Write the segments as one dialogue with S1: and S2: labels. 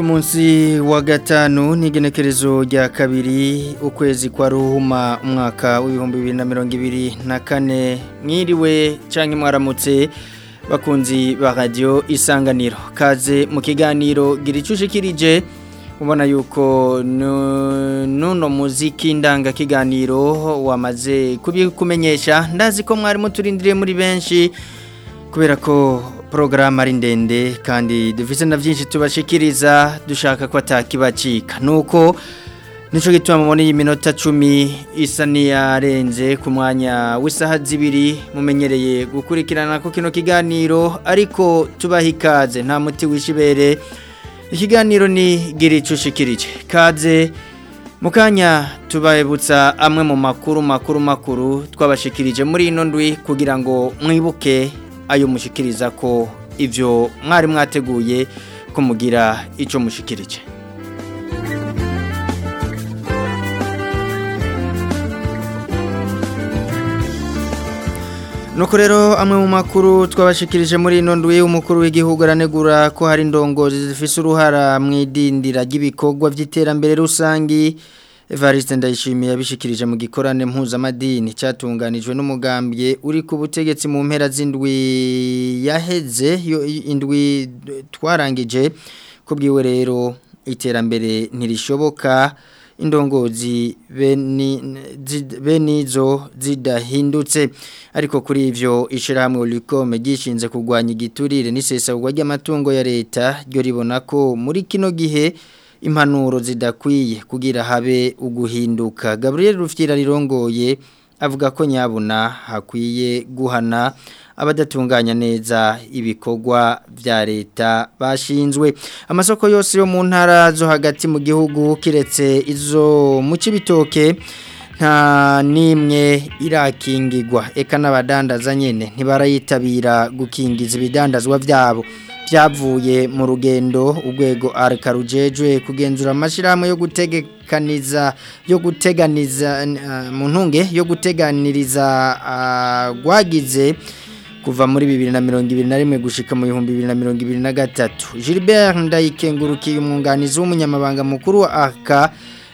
S1: ku munsi wa gatanu n'igenekerezo rya kabiri ukwezi kwa ruhuma umwaka w'ibihumbi bibiri na mirongo ibiri na kane. Mwiriwe cyangwa mwaramutse bakunzi ba radiyo isanganiro. Kaze mu kiganiro gira icyo ushikirije ubona yuko nuno muziki ndanga kiganiro wamaze kubikumenyesha ndazi ko mwari muturindiriye muri benshi kubera ko porogaramu ari ndende kandi dufite na byinshi tubashikiriza dushaka ko atakibacika. Nuko ni cyo gituma mubona iyi minota cumi isa n'iyarenze ku mwanya w'isaha zibiri mumenyereye gukurikirana ko kino kiganiro ariko tubaha ikaze nta muti wishibere ikiganiro ni gira icyo ushikirije kaze mu kanya tubabutsa amwe mu makuru makuru makuru twabashikirije muri ino ndwi kugira ngo mwibuke ayo mushikiriza ko ibyo mwari mwateguye ko mugira icyo mushikirije. Nuko rero amwe mu makuru twabashikirije muri ino ndwi umukuru w'igihugu aranegura ko hari indongozi zifite uruhara mu idindira ry'ibikorwa by'iterambere rusange Evariste ndayishimiye yabishikirije mu gikorane mpuzamadini. Cyatunganijwe n'umugambwe uri ku butegetsi mu mpera z'indwi yaheze indwi twarangije kubwiwe rero iterambere ntirishoboka. Indongozi benizo zidahindutse. Ariko kuri ivyo ishirahamwe Ulicom gishinze kugwanya igiturire n'isesagwa ry'amatungo ya leta ryo ribona ko muri kino gihe impanuro zidakwiye kugira habe uguhinduka. Gabriel Rufyira rirongoye avuga ko nyabuna hakwiye guhana abadatunganya neza ibikorwa bya leta bashinzwe. Amasoko yose yo mu ntara zo hagati mu gihugu kiretse izo mu kibitoke nta nimwe irakingirwa eka n'abadandaza nyine ntibarayitabira gukingiza ibidandazwa byabo byavuye mu rugendo urwego arika rujejwe kugenzura amashyirahamwe yo gutegekaniza yo guteganiza mu ntunge yo guteganiriza rwagize kuva muri bibiri na mirongo ibiri na rimwe gushika mu bihumbi bibiri na mirongo ibiri na gatatu. Gilbert ndayikengurukiye umwunganizi w'umunyamabanga mukuru wa aka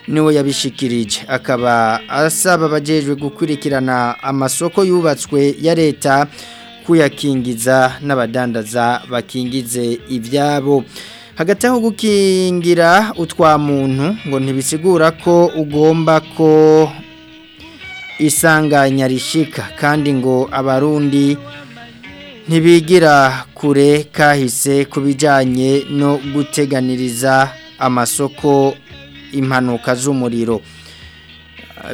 S1: ni we yabishikirije. Akaba asaba abajejwe gukurikirana amasoko yubatswe ya leta kuyakingiza n'abadandaza bakingize ibyabo. Hagati aho gukingira utwa muntu ngo ntibisigura ko ugomba ko isanganya rishika kandi ngo abarundi ntibigira kure kahise ku bijyanye no guteganiriza amasoko impanuka z'umuriro.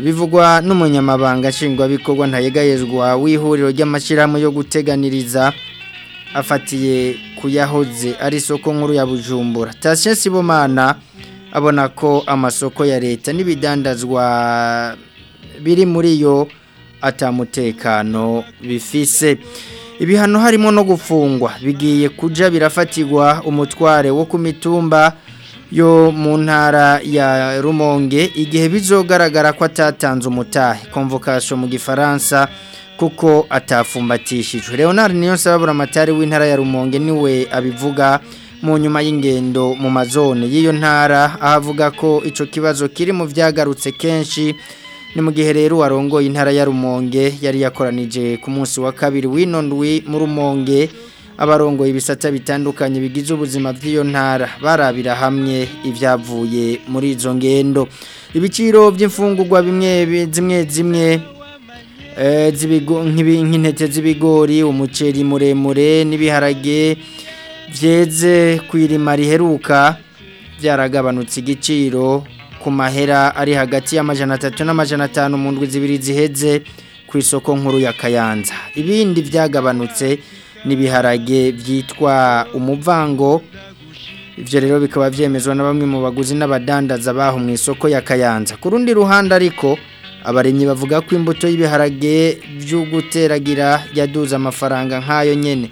S1: Bivugwa n'umunyamabanga nshingwabikorwa ntayegayezwa w'ihuriro ry'amashyirahamwe yo guteganiriza afatiye ku yahoze ari isoko nkuru ya bujumbura. Tasiyo sibomana abona ko amasoko ya leta n'ibidandazwa biri muri yo atamutekano bifise. Ibihano harimo no gufungwa. Bigiye kujya birafatirwa umutware wo ku mitumba yo mu ntara ya rumonge igihe bizogaragara ko atatanze umutahe. Konvokasiyo mu gifaransa kuko atafumbatishijwe. Leonard niyo nsababura amatari w'intara ya rumonge ni we abivuga mu nyuma y'ingendo mu mazone y'iyo ntara. Aho avuga ko icyo kibazo kiri mu byagarutse kenshi. Ni mu gihe rero warongoye intara ya rumonge yari yakoranije ku munsi wa kabiri w'ino ndwi mu rumonge. Abarongoye ibisata bitandukanye bigize ubuzima bw'iyo ntara. Barabira hamwe ibyavuye muri izo ngendo. Ibiciro by'imfungurwa bimwe zimwe zimwe nk'intete z'ibigori umuceri muremure n'ibiharage byeze ku irima riheruka byaragabanutse igiciro ku mahera ari hagati y'amajana atatu n'amajana atanu mu ndwi zibiri ziheze ku isoko nkuru ya kayanza. Ibindi byagabanutse n'ibiharage byitwa umuvango ibyo rero bikaba byemezwa na bamwe mu baguzi n'abadandaza baho mu isoko ya kayanza. Ku rundi ruhande ariko abaremyi bavuga ko imbuto y'ibiharage byo guteragira yaduze amafaranga nk'ayo nyine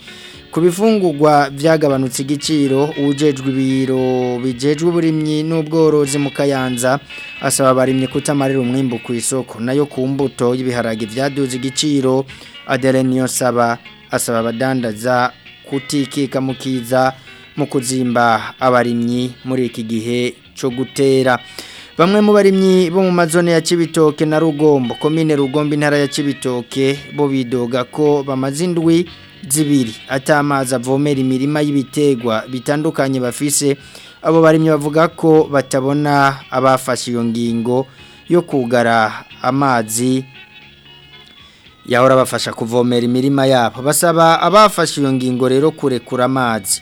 S1: ku bifungurwa byagabanutse igiciro uwujejwe ibiro bijejwe uburimyi n'ubworozi mu kayanza asaba abarimyi kutamarira umwimbu ku isoko. Nayo ku mbuto y'ibiharage byaduze igiciro adere niyo saba asaba abadandaza kutikika mukiza mu kuzimba abarimyi muri iki gihe cyo gutera. Bamwe mu barimyi bo mu mazone ya Cibitoke na Rugombo komine Rugombo intara ya Cibitoke bo bidoga ko bamaze indwi zibiri atamazi avomera imirima y'ibitegwa bitandukanye bafise. Abo barimyi bavuga ko batabona abafashe iyo ngingo yo kugara amazi yahora bafasha kuvomera imirima yabo. Basaba abafashe iyo ngingo rero kurekura amazi.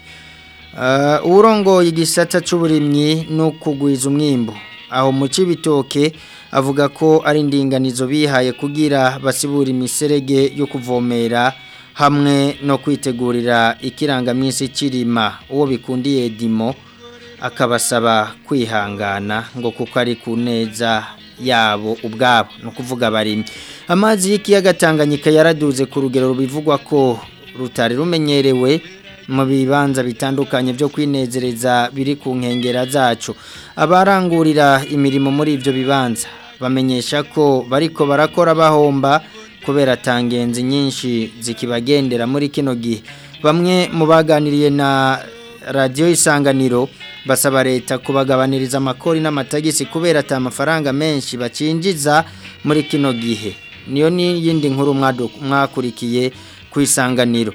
S1: Uburongoye igisata cy'uburimyi no kugwiza umwimbo aho mu Cibitoke avuga ko ari indinganizo bihaye kugira basibura imiserege yo kuvomera hamwe no kwitegurira ikirangaminsi kirima uwo bikundiye dimo akabasaba kwihangana ngo kuko ari ku neza yabo ubwabo. No kuvuga abarimyi amazi y'ikiyaga Tanganyika yaraduze ku rugero rubivugwa ko rutari rumenyerewe mu bibanza bitandukanye byo kwinezereza biri ku nkengera zacu. Abarangurira imirimo muri ibyo bibanza bamenyesha ko bariko barakora bahomba kubera tangenzi nyinshi zikibagendera muri kino gihe. Bamwe mu baganiriye na radiyo isanganiro basaba leta kubagabaniriza amakori n'amatagisi kubera ata amafaranga menshi bacinjiza muri kino gihe. Niyo n'iyindi nkuru mwakurikiye ku isanganiro.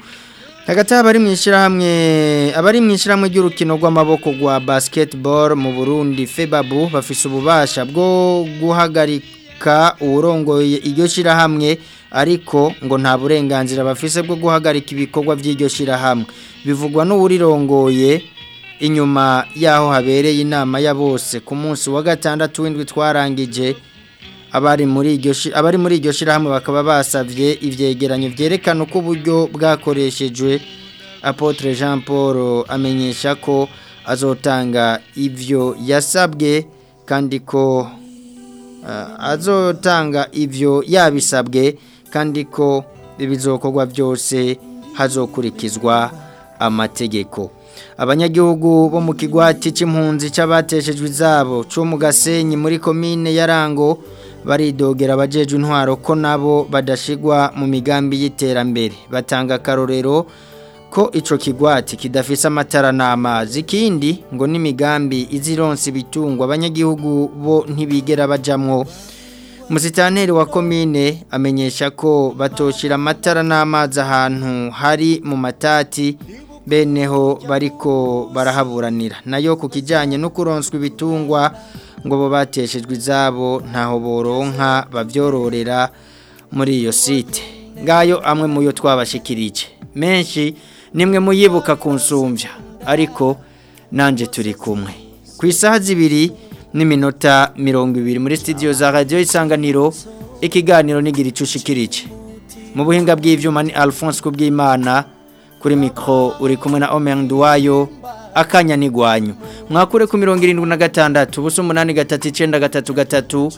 S1: Hagati abari mu ishyirahamwe abari mu ishyirahamwe ry'urukino rw'amaboko rwa basketball mu burundi febabu bafise ububasha bwo guhagarika uwurongoye iryo shyirahamwe ariko ngo nta burenganzira bafise bwo guhagarika ibikorwa by'iryo shyirahamwe bivugwa n'uwurirongoye inyuma y'aho habereye inama ya bose. Ku munsi wa gatandatu w'indwi twarangije abari muri iryo shirahamwe bakaba basavye ivyegeranyo vyerekana uko uburyo bwakoreshejwe. Apotre Jean Paul amenyesha ko azotanga ivyo yasabwe kandi ko uh, azotanga ivyo yabisabwe. Kandi ko ibizokorwa byose hazokurikizwa amategeko. Abanyagihugu bo mu kigwati c'impunzi c'abateshejwe izabo cyo mu gasenyi muri komine yarango baridogera abajejwe intwaro ko nabo badashigwa mu migambi y'iterambere. Batanga akarorero ko ico kigwati kidafise amatara n'amazi ikindi ngo n'imigambi izironse ibitungwa. Abanyagihugu bo ntibigera bajamwo Musitanteri wa komine amenyesha ko batoshira amatara n'amazi ahantu hari mu matati beneho bariko barahaburanira. Nayo ku kijyanye no kuronswa ibitungwa ngo bo bateshejwe izabo ntaho boronka babyororera muri iyo site. Ngayo amwe mu yo twabashikirije. Menshi nimwe muyibuka ku nsumbya. Ariko nanjye turi kumwe. Ku isaha zibiri n'iminota mirongo ibiri muri sitidiyo za radiyo isanganiro ikiganiro n'igira icushikirije mu buhinga bw'ibyuma ni alphonse kubwimana kuri mikoro uri kumwe na omenduwayo akanya n'igwanyu. Mwakure ku mirongo irindwi na gatandatu ubusa umunani gatatu icyenda gatatu gatatu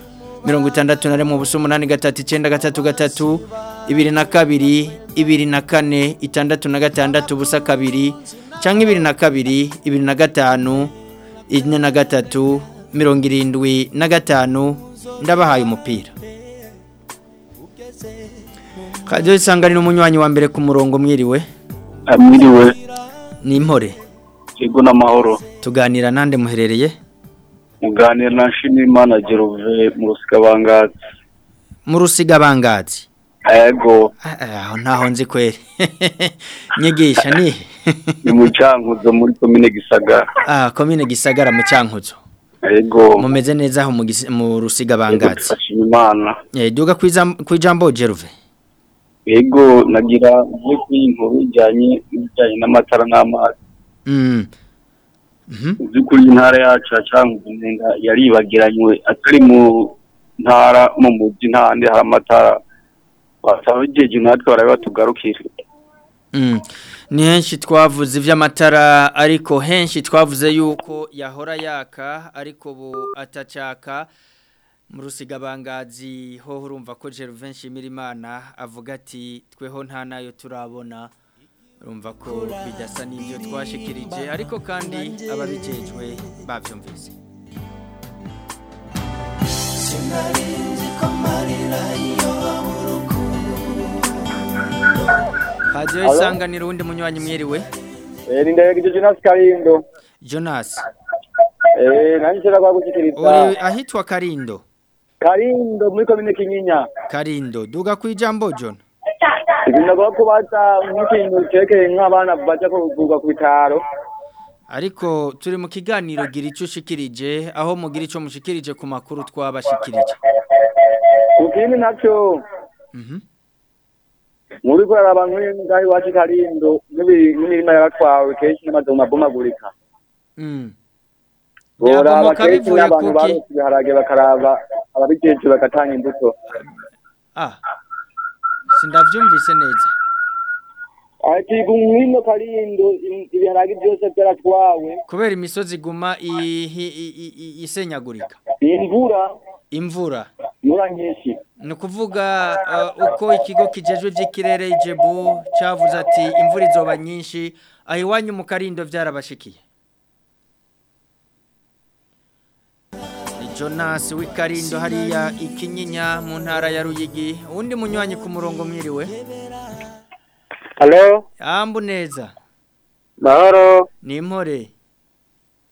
S1: mirongo itandatu na rimwe ubusa umunani gatatu icyenda gatatu gatatu ibiri na kabiri ibiri na kane itandatu na gatandatu ubusa kabiri cyangwa ibiri na kabiri ibiri na gatanu ine na gatatu mirongo irindwi na gatanu ndabahaye umupira. Kajya isanganira umunywanyi wa mbere ku murongo mwiriwe.
S2: Mwiriwe.
S1: Ni impore
S2: yego n'amahoro
S1: tuganira nande muherereye?
S2: Muganira na nshimiyimana geruve mu rusigabangazi
S1: mu rusigabangazi
S2: yego.
S1: Aho ntaho nzi kweri. Nyigisha ni?
S2: Ni mu cyankuzo muri komine gisagara.
S1: Ah komine gisagara mu cyankuzo.
S2: Yego
S1: mumeze neza aho mu rusigabangazi
S2: dufashije imana.
S1: Eh duga kwiza kwijambo Jeruve.
S2: Yego nagira ugiye kuri iyi nkuru ijyanye n'ibijyanye n'amatara n'amazi.
S1: Mm. Mhm.
S2: Mu by'ukuri intara yacu ya cyankuzo nenga yaribagiranywe atari mu ntara mu mujyi ntahandi hari amatara. Igihe natwe barabe batugarukire
S1: Mm. Ni henshi twavuze ivy'amatara ariko henshi twavuze yuko yahora yaka ariko bu atacaka. Mu rusigabangazi ho urumva ko Gervin Shimirimana avuga ati tweho nta na yo turabona. Urumva ko bidasa n'ibyo twashikirije ariko kandi ababijejwe bavyumvise. Radio isanganiro wundi munywanyi mwiriwe
S3: Eh ni ndege Jonas Karindo.
S1: Jonas
S3: Eh nani nshaka kwa gushikiriza.
S1: uri ahitwa Karindo
S3: Karindo muri komine Kinyinya.
S1: Karindo duga kwijambo John
S3: Ibintu bwo kubaza nk'ikintu cekeye nk'abana baje kuvuga ku bitaro.
S1: ariko turi mu kiganiro gira icyo ushikirije aho mugira icyo mushikirije ku makuru twabashikirije
S3: Ukindi na cyo
S1: Mhm.
S3: Muri ko abantu ngaho iwacu Karindo n'ibi- n'imirima yaratwawe kenshi n'amazu mabomagurika. Boraba kenshi n'abantu barose ibiharage bakaraba ababijeje bagatanga imbuto.
S1: Ah. Sindavyumvise neza.
S3: Ati ngwino Karindo ibiharage byose byaratwawe.
S1: Kubera imisozi iguma isenyagurika.
S3: Imvura
S1: Imvura.
S3: imvura nyinshi.
S1: Ni ukuvuga uh, uko ikigo kijejwe vy'ikirere ijebu cavuze ati imvura izoba nyinshi aho iwanyu mu karindo vyarabashikiye. Ni Jonas w'ikarindo hariya ikinyinya mu ntara ya Ruyigi uwundi munywanyi ku murongo mwiriwe.
S4: Halo,
S1: Ambu neza.
S4: mahoro,
S1: Ni impore.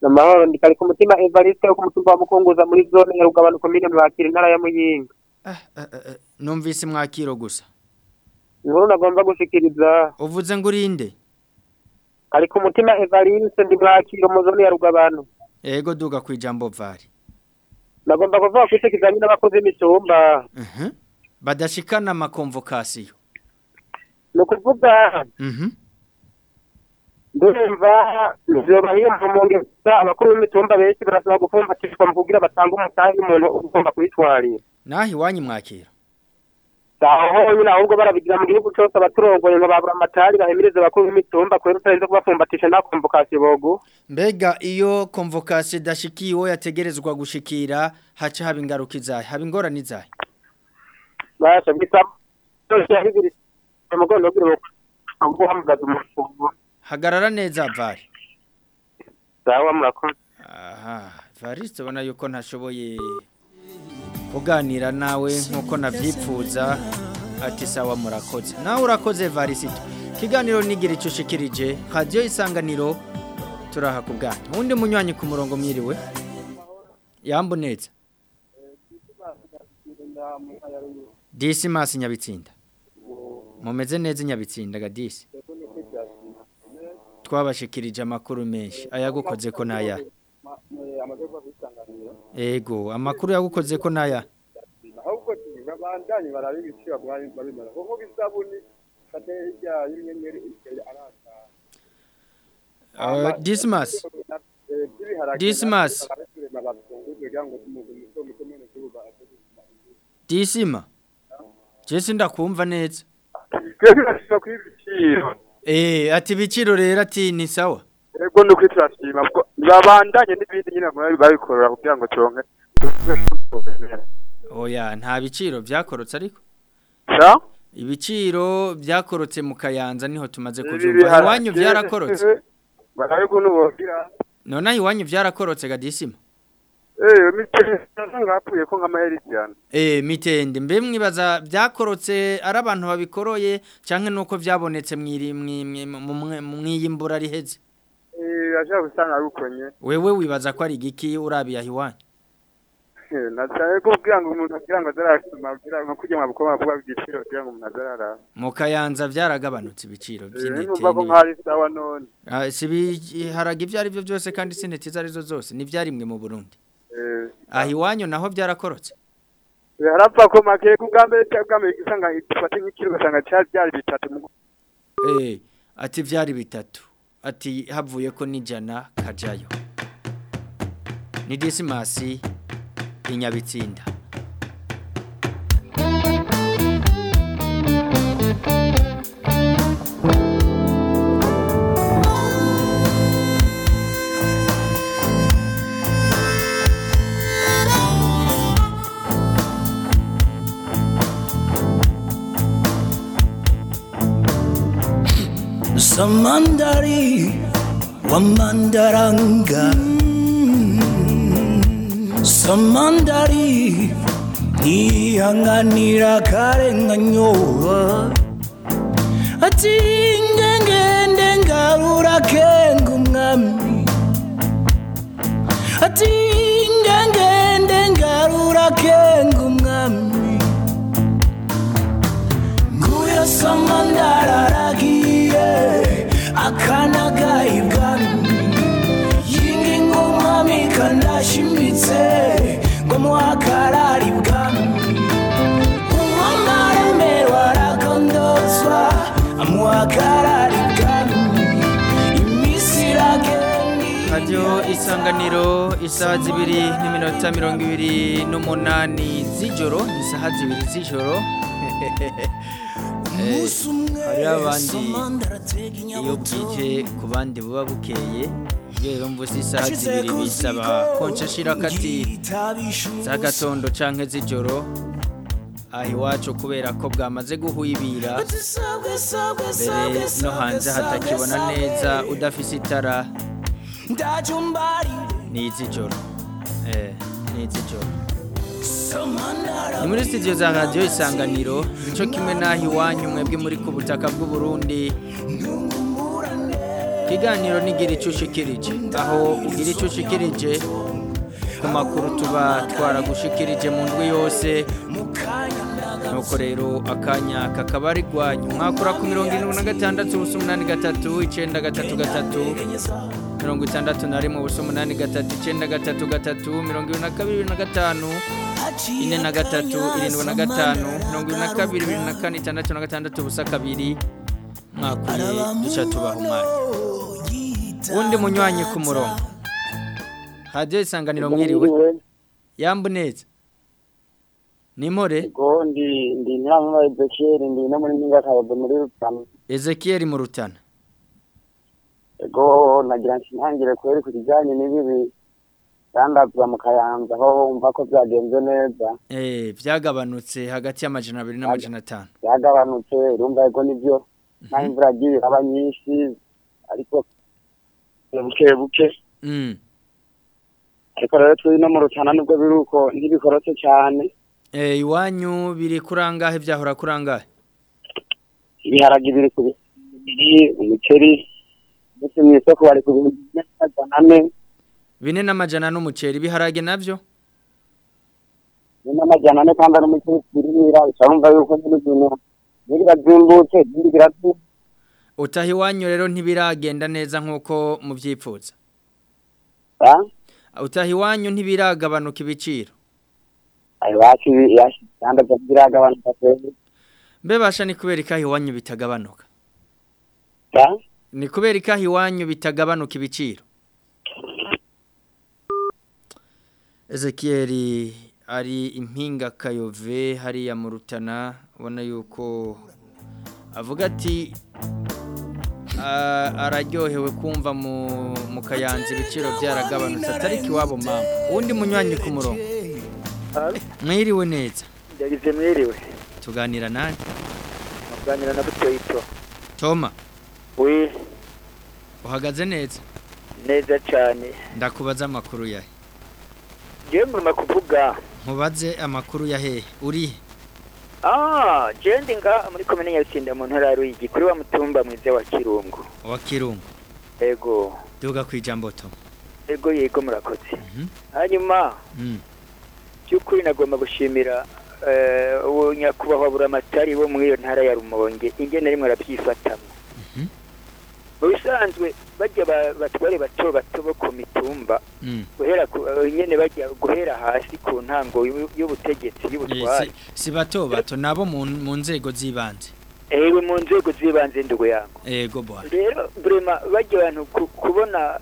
S4: na mahoro ndikari ku mutima Evariste wo ku mutumba wa Mukunguza muri zone ya Rugabano komine Mwakira intara ya Muyinga.
S1: Ah, ah, ah, numvise mwakiro gusa.
S4: Inkuru nagomba gushikiriza
S1: Uvuze ngo urinde.
S4: kari ku mutima Evariste ndi Mwakira mu zone ya Rugabano.
S1: Ego duga kwijambo vari.
S4: Nagomba kuvuga ko ikizamini n'abakozi b'imitumba.
S1: Mhm. Badashikana amakonvokasiyo.
S4: Ni ukuvuga
S1: Mhm.
S4: Ndumva vyoba hiyo mu ngeza abakuru b'imitumba benshi barasaba gufumbatishwa mu kugira batange umusanzu umuntu ugomba kwitwarira.
S1: Nahi iwanyu mwakira.
S4: aho nyine ahubwo barabigira mu gihugu cyose abaturongoye ngo babura amatari bahemereze abakuru b'imitumba kubera utarinze kubafumbatisha nta komvokasiyo bogu.
S1: Mbega iyo konvokasiyo idashikiye uwo yategerezwa gushikira haca haba ingaruka izahe haba ingorane izahe
S4: Basha bisaba cyose yahigiri umugondo w'ibiro guhamagaza umuntu.
S1: Hagarara neza vari.
S4: Sawa murakoze.
S1: aha variste ubona yuko ntashoboye kuganira nawe nk'uko nabyipfuza ati sawa murakoze. Nawe urakoze varisito ikiganiro nigira icyo ushikirije. Radiyo isanganiro turaha ku bwanyu uwundi munywanyi ku murongo mwiriwe? Yambu neza disimasi nyabitsinda. Mumeze neza i nyabitsinda ga disi. Twabashikirije amakuru menshi. Ayagukoze ko naya ego amakuru yagukoze ko naya
S5: ahubwo babandanye barabe ibiciro babimara. Kuko isabuni kate hirya y'inyenyeri arata
S1: Uh, Dismas. Dismas. Disima. Jesi ndakumva neza.
S5: Twebwe kuri ibiciro.
S1: Eh ati biciro rero ati ni sawa?
S5: Ego nuko turashima kuko babandanye n'ibindi nyine babikorera kugira ngo turonke
S1: Oya nta biciro byakorotse ariko?
S5: Sa?
S1: Ibiciro byakorotse mu kayanza ni ho tumaze kuzumva iwanyu byarakorotse
S5: barabe ko nubogira
S1: none iwanyu byarakorotse ga
S5: Eh mitende ngapfuye ko nkamaheri cyane
S1: Eh mitende mbe mwibaza byakorotse ari abantu babikoroye canke nuko byabonetse mwiri mwiyimbura riheze?
S5: Eh ashaka gusanga rukonye
S1: wewe wibaza ko ari igiki urabiye aho iwanyu
S5: ko kugira ngo umuntu kugira ngo azarasoma kugira ngo kujya mu bukoma vuba bw'igiciro kugira ngo umuntu azarara
S1: mu kayanza byaragabanutse ibiciro by'intete
S5: nk'ari sawa none.
S1: Ah, si biharage ibyo ari byo byose kandi si intete izo ari zo zose. N'ibyarimwe mu burundi.
S5: eh
S1: aha iwanyu naho byarakorotse.
S5: Harapfa ko make ku bwa mbere cyangwa bwa mbere usanga ifate nk'ikiro ugasanga cyari byari bitatu mu
S1: Eh, ati byari bitatu. Ati havuye ko n'ijana kajayo. Ni disimasi inyabitsinda
S6: Samandari, wamandaranga. Samandari, mandaranga Sa mandari ni anga nirakarenga nyowa Ati ngengende ngarura kenga umwami Ati ngengende akana gahibwami yinginga umwami kandashimitse ngo muhakarari bwami umwami aremerwa aragondozwa amuhakarari bwami iminsi iragenda.
S1: Radio isanganiro isaha zibiri n'iminota mirongo ibiri n'umunani z'ijoro isaha zibiri z'ijoro. Hariho abandi iyo bwije ku bandi buba bukeye rero mvuze isaha zibiri bisaba konca shira kati z'agatondo canke z'ijoro aha iwacu kubera ko bwamaze guhwibira mbere no hanze hatakibona neza udafise itara. Ni iz'ijoro. Eh ni iz'ijoro. Ni muri studio za radio isanganiro nico kimwe naho iwanyu mwebwe muri ku butaka bw'u Burundi. Kiganiro nigira icushikirije aho ugira icushikirije ku makuru tuba twaragushikirije mu ndwi yose. Nuko rero akanya kakaba ari rwanyu. Mwakura ku mirongo irindwi na gatandatu ubusa umunani gatatu icenda gatatu gatatu mirongo itandatu na rimwe ubusa umunani gatatu icenda gatatu gatatu mirongo ibiri na kabiri na gatanu. Ine na gatatu irindwi na gatanu mirongo ibiri na kabiri bibiri na kane itandatu na gatandatu ubusa kabiri mwakuye duca tubaha umwanya. Wundi munywanyi ku murongo. Hadiyo isanganiro mwiriwe? Yambu neza. Nimore
S3: Ego ndi ndi nyamu Ezekiel ndi no muri Kayobe muri Rutana.
S1: Ezekiel mu rutana.
S3: Ego nagira ntangire kweri ku kijanye n'ibibi. Yandazwa mu Kayanza aho umva ko byagenze neza.
S1: Eh byagabanutse hagati y'amajana abiri n'amajana atanu.
S3: Byagabanutse urumva ego ni byo nta imvura agiye aba nyinshi ariko buke buke.
S1: Mm.
S3: ariko rero turi no mu Rutana nubwo biri uko ntibikorotse cyane.
S1: Eh iwanyu biri kurangahe byahora kurangahe?
S3: Ibiharage biri ku bibiri umuceri ndetse mu isoko bari ku bihumbi ane
S1: bine n'amajana n'umuceri biharage navyo
S3: bine n'amajana ane kandi ari umuceri birimira urumva yuko nyine ibintu biri bazimbutse ibindi biraduka
S1: utaha iwanyu rero ntibiragenda neza nk'uko mubyipfuza utaha iwanyu ntibiragabanuka ibiciro
S3: iwacu kandi biragabanuka kwezi
S1: mbe basha ni kubera ikaha iwanyu bitagabanuka. Ni kubera ikaha iwanyu bitagabanuka ibiciro. Ezekiel ari impinga kayove hariya mu rutana ubona yuko avuga ati araryohewe kumva mu kayanza ibiciro byaragabanutse atari iwabo mama. Uwundi munywanyi ku murongo. Mwiriwe neza.
S7: Ndagize mwiriwe.
S1: Tuganira nani
S7: tuganira na butoyito.
S1: Toma.
S7: We
S1: uhagaze neza.
S7: Neza cyane.
S1: Ndakubaza amakuru yahe
S7: ngewe ngomba kuvuga
S1: nkubaze amakuru ya hehe. Uri
S7: ah jendi nga muri komine nyabitsinda mu ntara ya ruyigi kuri wa mutumba mwiza wa kirungu.
S1: Wa kirungu.
S7: Ego.
S1: Duga ku ijambo to
S7: ego yego murakoze. Hanyuma by'ukuri nagomba gushimira uwo nyakubahwa buramatari wo muri iyo ntara ya rumonge. Ingene rimwe arabyifatamo mu bisanzwe bajya batware bato bato bo ku mitumba guhera nyine bajya guhera hasi ku ntango y'ubutegetsi y'ubutware.
S1: Si bato bato nabo mu nzego z'ibanze.
S7: Ewe mu nzego z'ibanze ndugu yango
S1: ego bwana
S7: rero burema bajya abantu kubona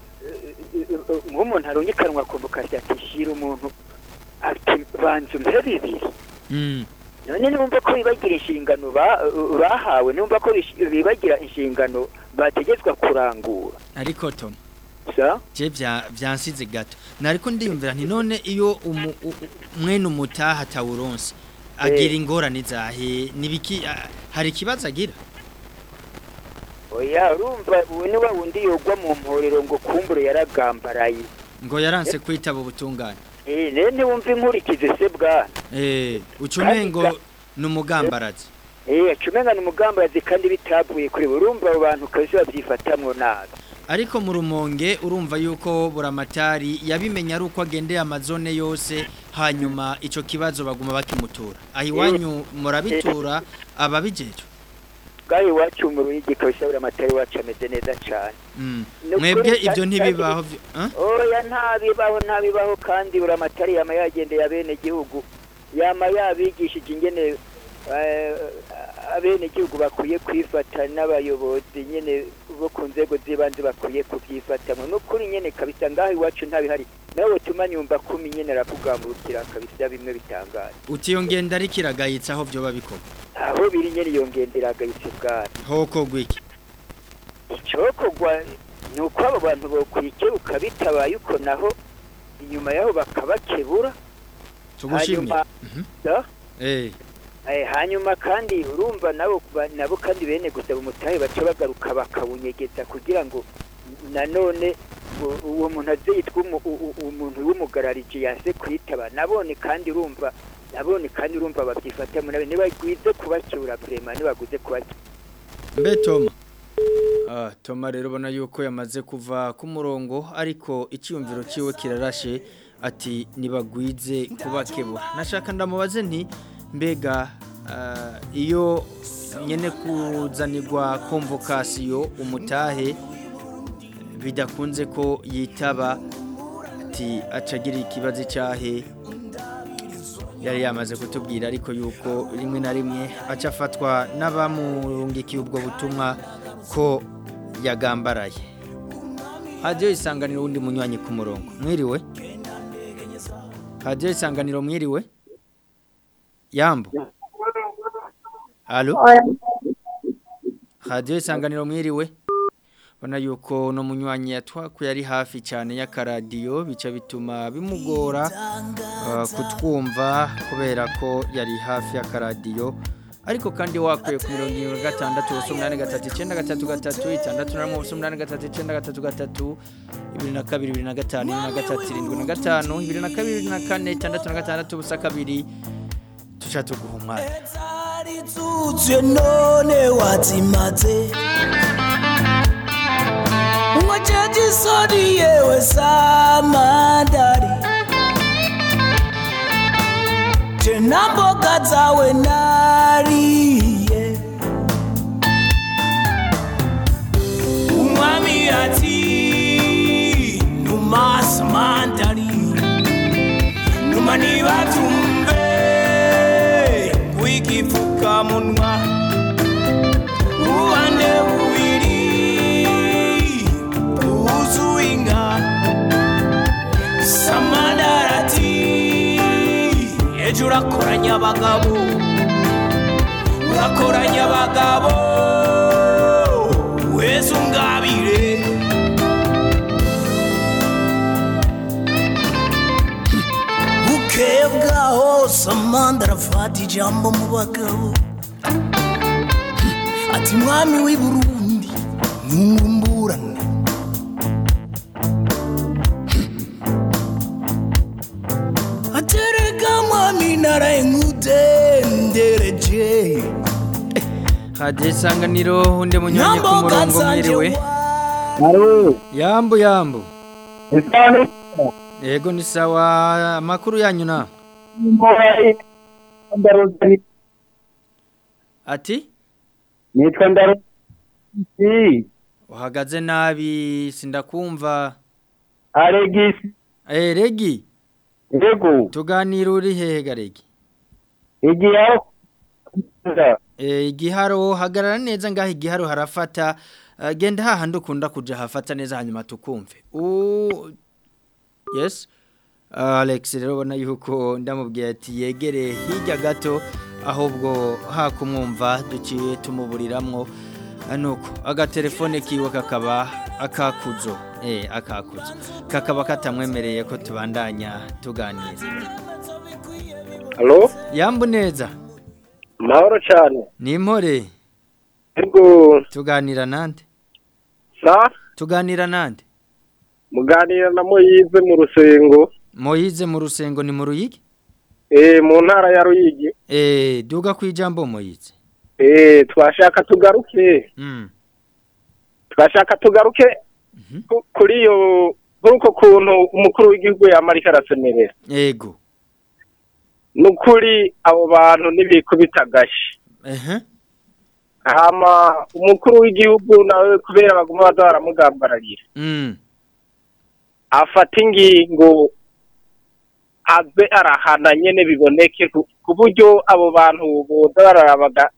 S7: nk'umuntu arungikanwa konvokasiyo ati shyira umuntu ati banza umpe bibiri none numva ko bibagira inshingano bahawe numva ko bibagira inshingano bategetswe kurangura.
S1: Ariko tom.
S7: Sa?
S1: Je byansize gato. Nariko ndiyumvira nti none iyo mwene umutaha tawuronse agira ingorane zahe nibiki hari ikibazo agira?
S7: Oya urumva ubu ni wa wundi yogwa mu mporero ngo kumbure yaragambaraye.
S1: Ngo yaranse kwitaba ubutungane.
S7: eh nene wumva inkurikize se bwana
S1: eh ucumengo numugambarazi.
S7: Eh acumengana umugambazi kandi bitavuye kuri bo. urumva abo bantu kabisa babyifatamwo nabi.
S1: Ariko mu rumonge urumva yuko buramatari yabimenya ari uko agendeye amazone yose hanyuma icyo kibazo baguma bakimutura. Aho iwanyu murabitura ababijeje
S7: bwayo iwacu mu ruyigi kabisa buri amatari wacu ameze neza cyane. Ni
S1: mwebwe ibyo ntibibaho ah?
S7: oya ntabibaho ntabibaho kandi buri amatari yama yagendeye abene gihugu yama yabigishije ingene eh, abene gihugu bakwiye kwifata n'abayobozi nyene bo ku nzego z'ibanze bakwiye kubyifatamo n'ukuri nyene kabisa ngaho iwacu ntabihari. Nawe tuma nyumva kumi nyene arakugamburukira kabisa bimwe bitangaje.
S1: Uti iyo ngenda ariko iragayitse aho byoba bikorwa
S7: aho biri nyene iyo ngendera agayitse bwana
S1: hokogwa iki?
S7: Icokogwa ni uko abo bantu bokwikebuka bitabaye uko naho inyuma yaho bakabakebura.
S1: Tugushimye.
S7: Hanyuma da?
S1: eh.
S7: Eh, hanyuma kandi urumva nabo kandi bene gusaba umutahe baca bagaruka bakawunyegeza kugira ngo nanone uwo muntu aze yitwa umuntu w'umugarariji yanse kwitaba. Nabone kandi urumva nabone kandi urumva babyifatamo nabe ntibagwize kubacyura vrema ntibaguze kubacyura
S1: mbe toma toma rero ubona yuko yamaze kuva ku murongo ariko icyumviro cyiwe kirarashe ati nibagwize kubakebura nashaka ndamubaze nti mbega ah, iyo nyene kuzanirwa konvokasiyo umutahe bidakunze ko yitaba? Ati acagira ikibazo cyahe yari yamaze kutubwira ariko yuko rimwe na rimwe aca afatwa n'abamurungikiye ubwo butumwa ko yagambaraye. Hadiyo isanganiro wundi munywanyi ku murongo. Mwiriwe? Hadiyo isanganiro mwiriwe? Yambo? Halo hadiyo isanganiro mwiriwe? Ubona yuko uno munywanyi yatwakuye ari hafi cyane y'akaradiyo bica bituma bimugora uh, kutwumva kubera ko yari hafi y'akaradiyo. Ariko kandi wakwiye ku mirongo irindwi na gatandatu ubusa umunani gatatu icyenda gatatu gatatu itandatu na rimwe ubusa umunani gatatu icyenda gatatu gatatu ibiri na kabiri ibiri na gatanu ibiri na gatatu irindwi na gatanu ibiri na kabiri ibiri na kane itandatu na gatandatu ubusa kabiri. Tuca tuguha umwanya
S6: none wazimaze. Mwachaji sodi yewe samandari. chenamboka dzawe nari, umwami ati numasamantari numanivatumbe wikifuka abagabo. Urakoranya abagabo. Weza ungabire bukeye bwaho samanda arafata ijambo mu bagabo. Ati mwami w'i burundi
S1: hadiyo isanganiro undi munywanyi ku murongo mwiriwe yambu yambu. Yego ni sawa. Amakuru yanyu na? Ati?
S3: Nitwa ndaruzi
S1: uhagaze nabi sindakumva.
S3: Aregisi
S1: eh regi.
S3: Yego
S1: tuganira uri hehe garegi
S3: igiyaho
S1: eh igiharo hagarara neza ngaho igiharo harafata. Eh, genda hahandi ukunda kuja hafata neza hanyuma tukumve. U yes? Alex rero ubona yuko ndamubwiye ati yegere hirya gato ahubwo hakumwumva duciye tumuburiramwo nuko agatelefone kiwe kakaba akakuzo. Eh akakuzo. Kakaba katamwemereye ko tubandanya tuganira yambu neza
S8: mahoro cyane.
S1: Ni impore
S8: yego
S1: tuganira nande?
S8: Sa?
S1: Tuganira nande?
S8: Muganira na moyize mu rusengo.
S1: Moyize mu rusengo ni mu ruyigi?
S8: Eh mu ntara ya ruyigi.
S1: Eh duga ku ijambo moyize.
S9: Eh twashaka tugaruke.
S1: Mm.
S9: twashaka tugaruke ku- kuri iyo kuri uko kuntu umukuru w'igihugu yamarika arasemerera
S1: Ego.
S9: nukuri abo bantu nibikubita gashi
S1: Ehe.
S9: hama umukuru w'igihugu nawe kubera baguma baza baramugambararira
S1: Mm.
S9: afata ingingo aze arahana nyene biboneke ku- buryo abo bantu boza bararabaga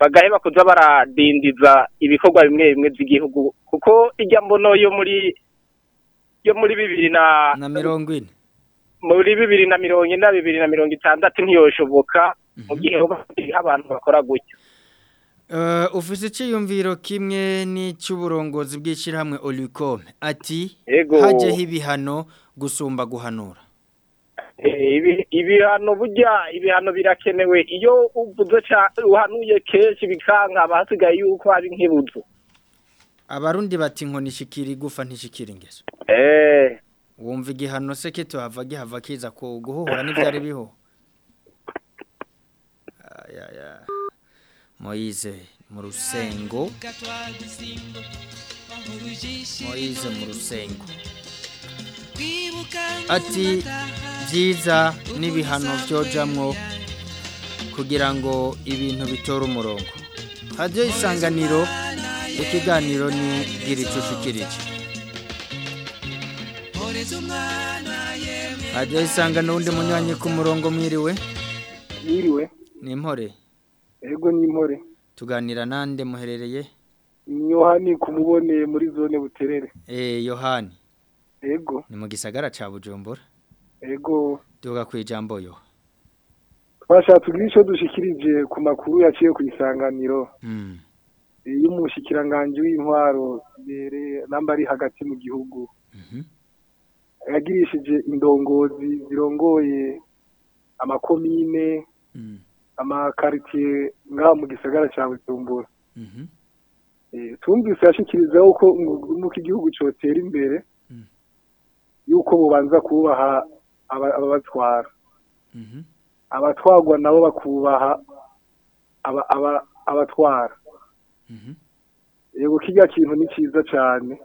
S9: bagaheba kuza baradindiza ibikorwa bimwe bimwe by'igihugu kuko ijya mbono yo muri yo muri bibiri Na
S1: mirongo ine.
S9: Muri bibiri na mirongo ine na bibiri na mirongo itandatu ntiyoshoboka mu gihe hoba hariho abantu bakora gutyo
S1: Uh, ufise icyiyumviro kimwe n'icy'uburongozi bw'ishyirahamwe Olicom. Ati hajyeho ibihano gusumba guhanura.
S9: Eh, ibi- ibihano burya ibihano birakenewe. Iyo uvuze ca uhanuye kenshi bikanga haba hasigaye yuko hari nk'ibuzo.
S1: Abarundi bati inkoni ishikira igufa ntishikira ingeso.
S9: Eh.
S1: Wumva igihano se kito hava gihava kiza ku guhuhura n'ibyari biho? Moise mu rusengo. Moise mu rusengo. Ati byiza n'ibihano byojamwo kugira ngo ibintu bitore umurongo. Hajye isanganiro ikiganiro ni gira icucikirije hajya isanganiro undi munywanyi ku murongo mwiriwe
S8: Yiriwe,
S1: ni impore
S8: ego ni impore.
S1: tuganira nande muherereye
S8: Ni Yohani kumubone muri zone buterere.
S1: eh yohani
S8: Ego,
S1: ni mu gisagara ca bujumbura
S8: ego.
S1: duga ku ijambo yo
S8: Twashatse ico dushikirije ku makuru yaciye ku isanganiro.
S1: mm.
S8: Iyo umushikiranganje w'intwaro bere namba ari hagati mu gihugu. Yagirishije indongozi zirongoye amakomine,
S1: Mm.
S8: amakaritiye ngaha mu gisagara ca Bujumbura.
S1: Mhm.
S8: Eh, tumvise yashikirizaho ko mu igihugu cotera imbere
S1: Mm.
S8: yuko bubanza kubaha aba- ababatwara
S1: Mhm.
S8: abatwarwa nabo bakubaha aba- aba- abatwara
S1: Mhm.
S8: yego kirya kintu ni cyiza cyane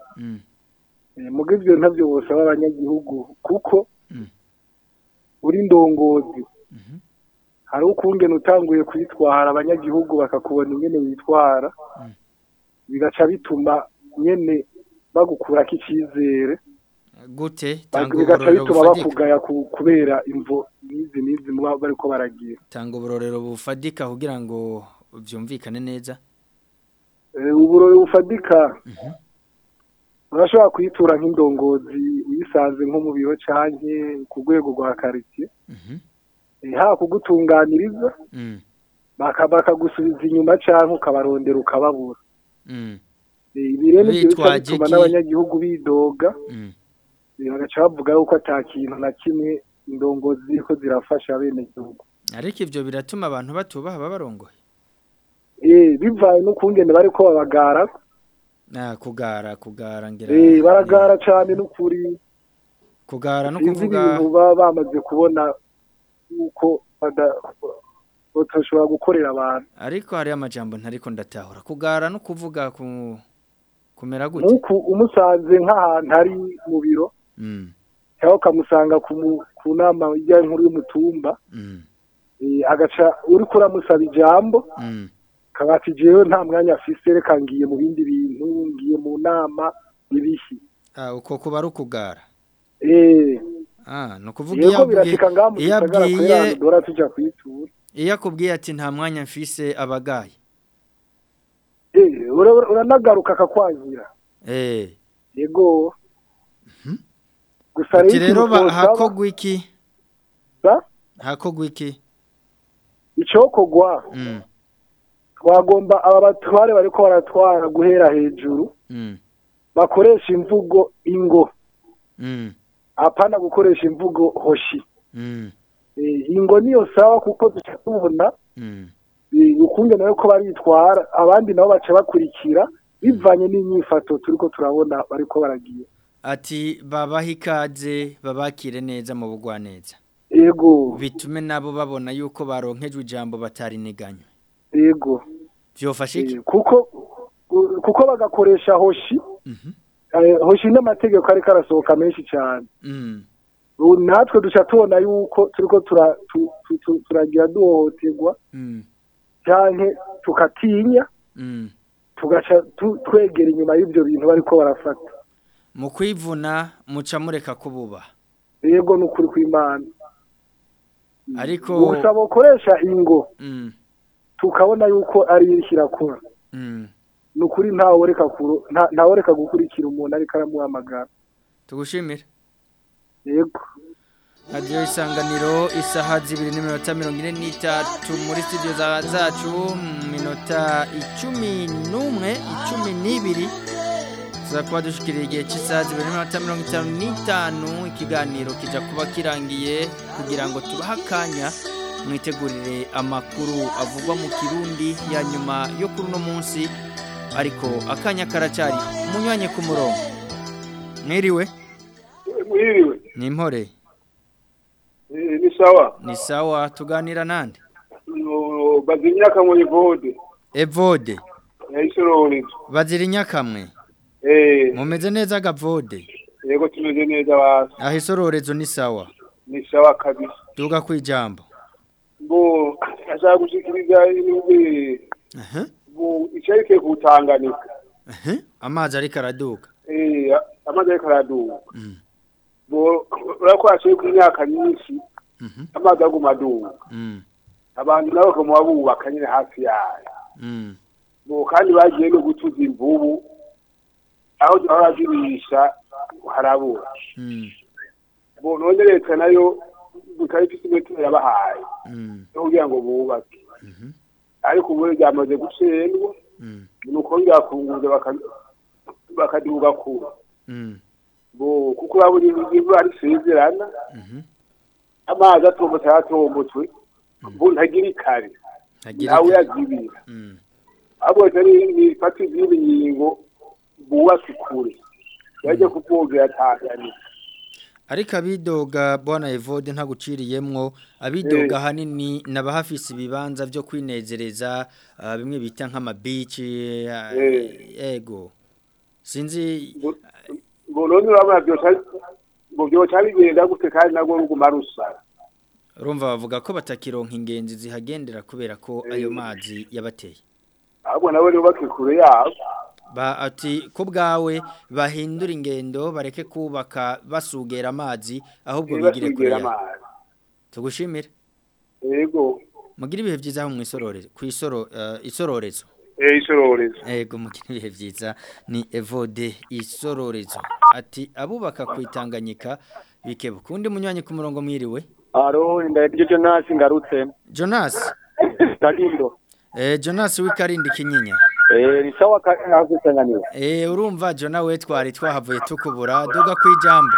S8: Muga ivyo ntavyo bosaba abanyagihugu kuko
S1: Mm.
S8: uri ndongozi
S1: Mhm.
S8: hari ukungene utanguye kwitwara abanyagihugu bakakubona ingene witwara
S1: Mm.
S8: bigaca bituma nyene bagukurako icizere
S1: gute tanga
S8: bigaca
S1: uburorero
S8: bituma bakugaya ku- kubera imvo n'izi n'izi muba bariko baragira
S1: tanga uburorero bufadika kugira ngo byumvikane neza
S8: Eh, uburori bufadika
S1: Mhm.
S8: Urashobora kuyitura nk'indongozi uyisanze nko mu biro canke ku rwego rwa karitiye
S1: Mhm.
S8: Eh, haba kugutunganiriza
S1: Mm.
S8: baka- bakagusubiza inyuma canke ukabarondera ukababura
S1: Mm.
S8: Eh, ibi rero bituma n'abanyagihugu bidoga
S1: Mm.
S8: eh, bagaca bavuga yuko ata kintu na kimwe indongozi ziriko zirafasha bene gihugu
S1: ariko ivyo biratuma abantu batubaha babarongoye
S8: bivaye n'ukungene bariko babagara
S1: kugara kugara ngira
S8: Eh, baragara cane n'ukuri.
S1: Kugara no kuvuga
S8: baba bamaze kubona yuko bada- batoshobora gukorera abantu.
S1: Ariko hari amajambo ntariko ndatahura. Kugara no kuvuga ku kumera gute?
S8: Nk'uku umusanze nk'ahantu ari mu biro.
S1: Mm.
S8: cyangwa ukamusanga ku nama ijya nkuru y'umutumba.
S1: Mm.
S8: eh, agaca uri kuramusaba ijambo.
S1: Mm.
S8: Kabati jewe nta mwanya afise reka ngiye mu bindi bintu ngiye mu nama ibihi
S1: ah uko kuba ari ukugara?
S8: Eh.
S1: Ah no kuvuga iyo
S8: yego
S1: abwiye
S8: birashika ngaha mu
S1: iyo akubwiye ati nta mwanya mfise abagaye.
S8: Eh ura- uranagaruka akakwangira
S1: eh.
S8: Yego. Gusa
S1: ati
S8: rero
S1: hakogwa iki? Hakogwa iki?
S8: Icokogwa
S1: mm.
S8: Twagomba aba batware bariko baratwara guhera hejuru
S1: Mm.
S8: bakoresha imvugo ingo.
S1: Mm.
S8: apana gukoresha imvugo hoshi.
S1: Mm.
S8: Eh, ingo niyo sawa kuko duca tubona eh, ukungene yuko baritwara abandi nabo baca bakurikira bivanye n'inyifato turiko turabona bariko baragira.
S1: Ati babaha ikaze babakire neza mu bugwaneza.
S8: Ego
S1: bitume nabo babona yuko baronkejwe ijambo batariniganywe
S8: ego
S1: byofasha iki
S8: Eh, kuko kuko bagakoresha hoshi eh, hoshi n'amategeko ariko arasohoka menshi cyane
S1: Mm.
S8: natwe duca tubona yuko turiko tura- tu- tu- tu- turagira duhohoterwa
S1: Mm.
S8: canke tukatinya
S1: Mm.
S8: tugaca tu- twegera inyuma y'ivyo bintu bariko barafata
S1: mu kwivuna muca mureka kububa
S8: yego ni ukuri kw'imana
S1: ariko
S8: gusa bokoresha ingo. Tukabona yuko ari irakora
S1: Mm.
S8: ni ukuri ntaworeka gukurikira umuntu ariko aramuhamagara
S1: tugushimire.
S8: Yego.
S1: Radiyo isanganiro isaha zibiri n'iminota mirongo ine n'itatu muri studio za- zacu mu minota icumi n'umwe icumi n'ibiri. Tuza kuba dushikiriye igihe cy'isaha zibiri n'iminota mirongo itanu n'itanu ikiganiro kijya kuba kirangiye kugira ngo tubahe akanya mwitegurire amakuru avugwa mu kirundi ya nyuma yo kuri uno munsi ariko akanya karacyari. Umunywanyi ku murongo. Mwiriwe?
S10: Mwiriwe.
S1: Ni impore
S10: ni sawa.
S1: Ni sawa. Tuganira nande?
S10: No, bazinyaka mu ivode
S1: evode.
S10: Yayisororeza
S1: bazira inyakamwe
S10: eh.
S1: Mumeze neza gavode
S10: yego tumeze neza basi.
S1: Aho isororezo ni sawa?
S10: Ni sawa kabisa.
S1: Duga ku ijambo.
S10: Bo ashaka gushikiriza bo icyarike kutanganika
S1: amazi ariko araduga
S10: eh amazi ariko araduga
S1: Mm,
S10: bo urako ashoye ku myaka myinshi
S1: mhm,
S10: amazi aguma aduga
S1: mm,
S10: abantu nabo bakaba bubaka nyine hafi yayo.
S1: Mm,
S10: bo kandi bagiye no gutuza imvubu aho aho bazirisha harabura. Bo none leta na yo imetero yabahaye
S1: mm,
S10: no kugira ngo bubake ariko ubu ryamaze gucendwa
S1: mm,
S10: ni ukongera kunguza baka- bakaduga kure
S1: mm,
S10: kuko urabona imvura ari sezerana
S1: mhm.
S10: amazi atombotse yatombotse bo ntagira ikare
S1: Ntagira
S10: ntawe
S1: ikare.
S10: uyazibira
S1: Mm,
S10: ahubwo ni ni fata izindi ngingo bubake kure yajya kuvogera Tanzania
S1: ariko abidoga bwana evode ntaguciriyemwo abidoga ahanini n'abahafise ibibanza byo kwinezereza ah, bimwe bita nk'amabici ah,
S10: Eh.
S1: ego. Sinzi
S10: ngo none urabona byoca bigenda gute kandi nabwo ruguma rusara
S1: urumva bavuga ko batakironka ingenzi zihagendera kubera ko ayo mazi yabateye.
S10: Ahubwo nabo bubake kure yabo
S1: ati ko bwawe bahindura ingendo bareke kubaka basugera amazi ahubwo bigire kure.
S10: amazi.
S1: Tugushimire.
S10: Yego.
S1: Mugire ibihe byiza aho mwisorore ku isoro eh, isororezo.
S10: Eh isororezo.
S1: Ego mugire ibihe byiza. Ni evode isororezo. Ati abubaka ku itanganyika bikeba kundi munywanyi ku murongo mwiriwe?
S3: Aro ndabyo Jonas ngarutse.
S1: Jonas?
S3: Karindo
S1: eh Jonas wikarindi kinyinya
S3: ni sawa kagusanganira
S1: eh urumva Jona we twari twahavuye tukubura. Duga kwijambo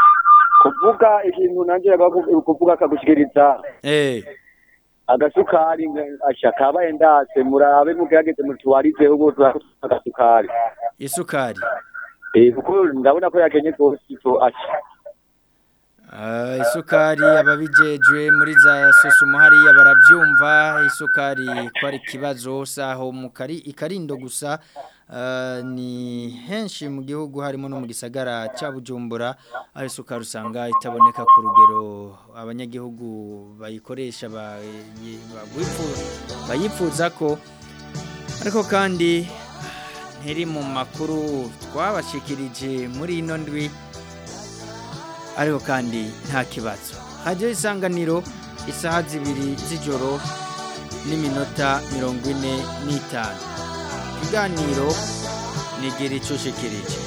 S3: kuvuga ikintu nanje kuvuga kagushikiriza.
S1: Eh.
S3: Agasukari asha kabaye ndase murabe mugerageze mutwarize ubu agasukari
S1: isukari.
S3: Eh kuko ndabona ko yakenye rwose ito asha.
S1: Ah, isukari ababijejwe muri za sosumo hariya barabyumva isukari ko ari ikibazo saho mu kari ikarindo gusa ah, ni henshi mu gihugu harimo no mu gisagara cya Bujumbura aho isukari usanga itaboneka ku rugero abanyagihugu bayikoresha bayipfuza ko. Ariko kandi ntiri mu makuru twabashikirije muri ino ndwi ariko kandi nta kibazo. Hajyaho isanganiro isaha zibiri z'ijoro n'iminota mirongo ine n'itanu. Ikiganiro nigera icushikirije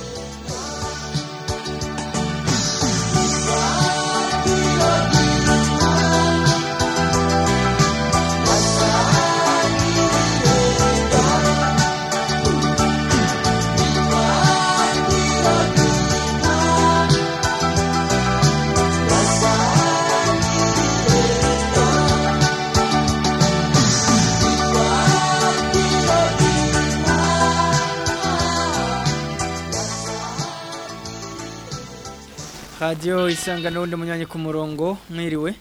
S1: radiyo isanga n'undi munyanya ku murongo mwiriwe?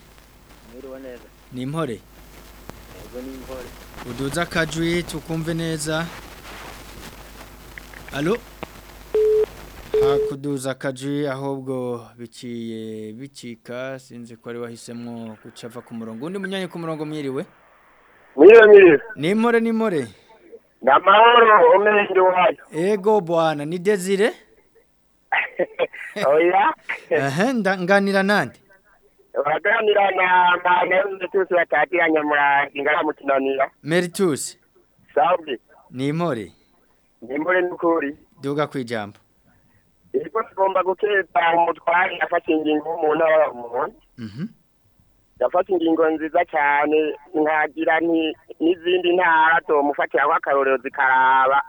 S7: Mwiriwe neza.
S1: Ni impore
S7: ubwo ni inkore
S1: uduza akajwi tukumve neza. Alo? Hakuduza akajwi ahubwo biciye bicika sinzi ko ari wahisemo gucava ku murongo. Undi munyanya ku murongo mwiriwe?
S11: Mwiriwe mwiriwe.
S1: Nimore nimore
S11: ni amahoro umeze wayo.
S1: Ego bwana ni desire?
S11: oya.
S1: Nganira nande
S11: uraganira na mpana y'umutusi batatiranya murangi ngaramukinanira
S1: meritus
S11: sabwe
S1: nimore
S11: nimbure n'ukuri.
S1: Duga kwijambo
S11: Ego tugomba gukeza umutwari yafashe ingingo mu ntara ya
S1: mhm.
S11: Yafashe ingingo nziza cyane nkagira nti n'izindi ntara tomufatira akarorero zikaraba.